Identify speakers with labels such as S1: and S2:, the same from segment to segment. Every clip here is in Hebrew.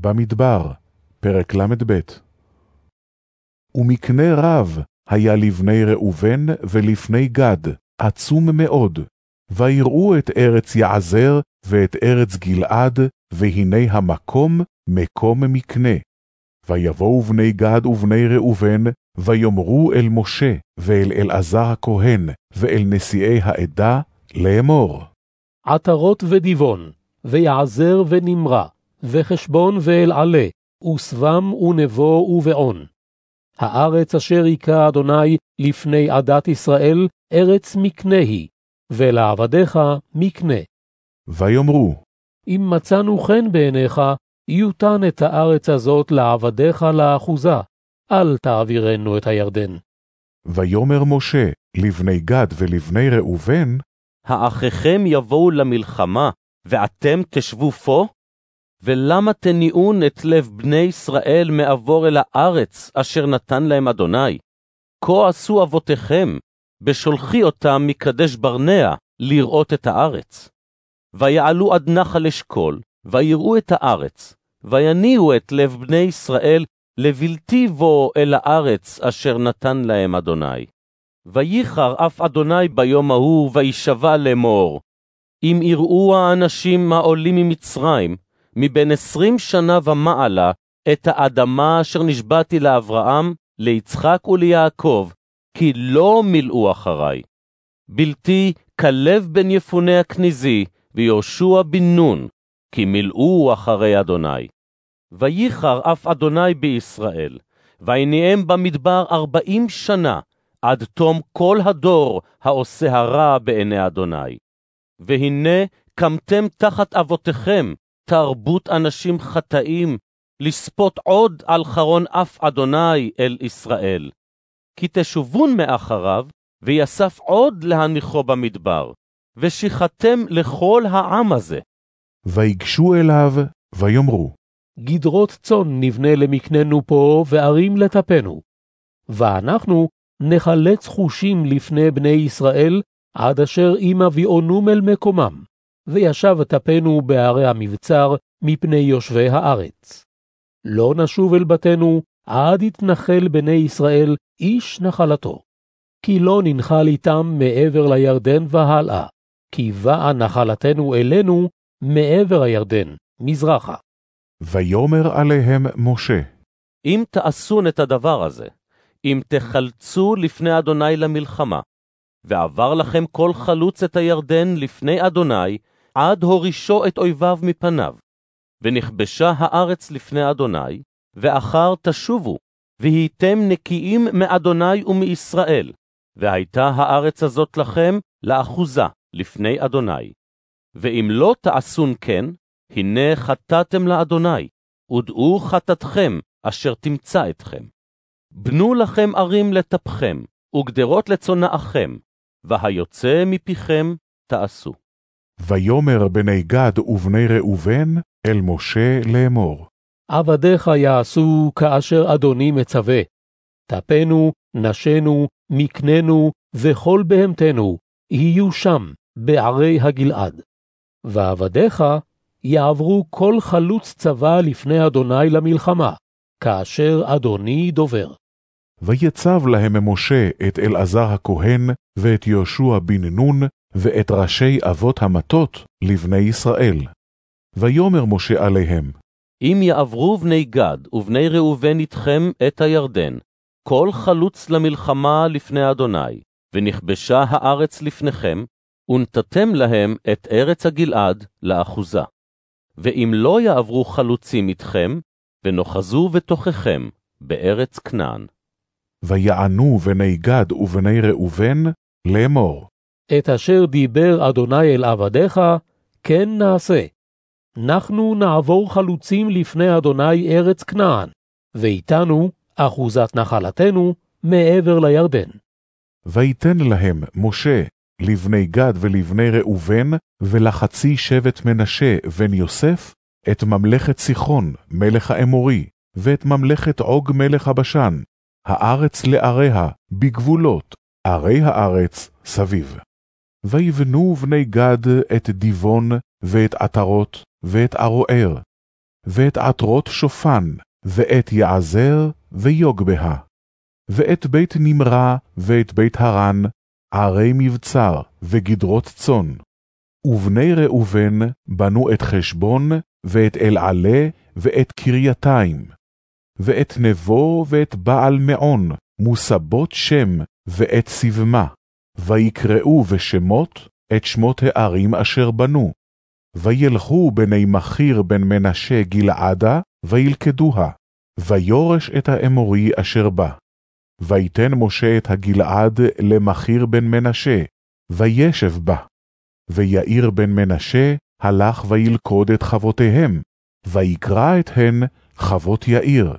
S1: במדבר, פרק ל"ב. ומקנה רב היה לבני ראובן ולפני גד, עצום מאוד, ויראו את ארץ יעזר ואת ארץ גלעד, והנה המקום מקום מקנה. ויבואו בני גד ובני ראובן, ויאמרו אל משה, ואל אלעזר הכהן, ואל נשיאי העדה, לאמור.
S2: עטרות ודיבון, ויעזר ונמרה, וחשבון ואלעלה, ושבם ונבו ובעון. הארץ אשר היכה אדוני לפני עדת ישראל, ארץ מקנה היא, ולעבדיך מקנה.
S1: ויאמרו,
S2: אם מצאנו חן בעיניך, יותן את הארץ הזאת לעבדיך לאחוזה, אל תעבירנו את הירדן.
S1: ויאמר משה לבני גד ולבני ראובן,
S3: האחיכם יבואו למלחמה, ואתם תשבו פה? ולמה תניעון את לב בני ישראל מעבור אל הארץ אשר נתן להם אדוני? כה עשו אבותיכם, בשולחי אותם מקדש ברנע לראות את הארץ. ויעלו עד נחל אשכול, ויראו את הארץ, ויניעו את לב בני ישראל לבלתי בו אל הארץ אשר נתן להם אדוני. וייחר אף אדוני ביום ההוא, וישבע לאמור, אם יראו האנשים העולים ממצרים, מבין עשרים שנה ומעלה, את האדמה אשר נשבעתי לאברהם, ליצחק וליעקב, כי לא מילאו אחריי. בלתי כלב בן יפונה הכניזי, ויהושע בן נון, כי מילאו אחרי אדוני. וייחר אף אדוני בישראל, ויניהם במדבר ארבעים שנה, עד תום כל הדור העושה הרע בעיני אדוני. והנה קמתם תחת אבותיכם, תרבות אנשים חטאים, לספות עוד על חרון אף אדוני אל ישראל. כי תשובון מאחריו, ויסף עוד להניחו במדבר, ושיחתם לכל העם הזה.
S1: ויגשו אליו, ויאמרו,
S2: גדרות צאן נבנה למקננו פה, וערים לטפנו. ואנחנו נחלץ חושים לפני בני ישראל, עד אשר אם אביאונום אל מקומם, וישב טפנו בערי המבצר מפני יושבי הארץ. לא נשוב אל בתינו, עד יתנחל בני ישראל איש נחלתו. כי לא ננחל איתם מעבר לירדן והלאה, כי באה נחלתנו אלינו מעבר הירדן, מזרחה.
S1: ויאמר עליהם משה,
S3: אם תעשון את הדבר הזה, אם תחלצו לפני אדוני למלחמה, ועבר לכם כל חלוץ את הירדן לפני אדוני, עד הורישו את אויביו מפניו. ונכבשה הארץ לפני אדוני, ואחר תשובו, והייתם נקיים מאדוני ומישראל, והייתה הארץ הזאת לכם לאחוזה לפני אדוני. ואם לא תעשון כן, הנה חטאתם לאדוני, ודעו חטאתכם אשר תמצא אתכם. בנו לכם ערים לטפכם, וגדרות לצונאכם, והיוצא מפיכם תעשו.
S1: ויאמר בני גד ובני ראובן אל משה לאמור.
S2: עבדיך יעשו כאשר אדוני מצווה. טפנו, נשנו, מקננו, וכל בהמתנו, יהיו שם, בערי הגלעד. ועבדיך יעברו כל חלוץ צבא לפני אדוני למלחמה, כאשר אדוני דובר.
S1: ויצב להם משה את אלעזר הכהן, ואת יהושע בן נון, ואת ראשי אבות המטות לבני ישראל. ויאמר משה עליהם,
S3: אם יעברו בני גד ובני ראובן איתכם את הירדן, כל חלוץ למלחמה לפני אדוני, ונכבשה הארץ לפניכם, ונתתם להם את ארץ הגלעד לאחוזה. ואם לא יעברו חלוצים איתכם, ונוחזו בתוככם בארץ כנען.
S1: ויענו בני גד ובני ראובן לאמור.
S2: את אשר דיבר אדוני אל עבדיך, כן נעשה. אנחנו נעבור חלוצים לפני אדוני ארץ כנען, ואיתנו אחוזת נחלתנו מעבר לירדן.
S1: ויתן להם משה לבני גד ולבני ראובן, ולחצי שבט מנשה בן יוסף, את ממלכת סיחון, מלך האמורי, ואת ממלכת עוג מלך הבשן, הארץ לעריה, בגבולות, ערי הארץ סביב. ויבנו בני גד את דיבון, ואת עטרות, ואת ערוער, ואת עטרות שופן, ואת יעזר, ויוגבהה, ואת בית נמרה, ואת בית הרן, ערי מבצר, וגדרות צאן. ובני ראובן בנו את חשבון, ואת אלעלה, ואת קרייתיים, ואת נבו, ואת בעל מעון, מוסבות שם, ואת סבמה, ויקראו בשמות את שמות הערים אשר בנו. וילכו בני מחיר בן מנשה גלעדה, וילכדוה, ויורש את האמורי אשר בה. ויתן משה את הגלעד למחיר בן מנשה, וישב בה. ויאיר בן מנשה הלך וילכוד את חבותיהם, ויקרא את הן חבות יאיר.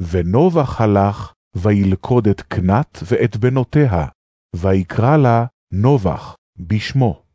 S1: ונובח הלך וילכוד את קנת ואת בנותיה, ויקרא לה נובח בשמו.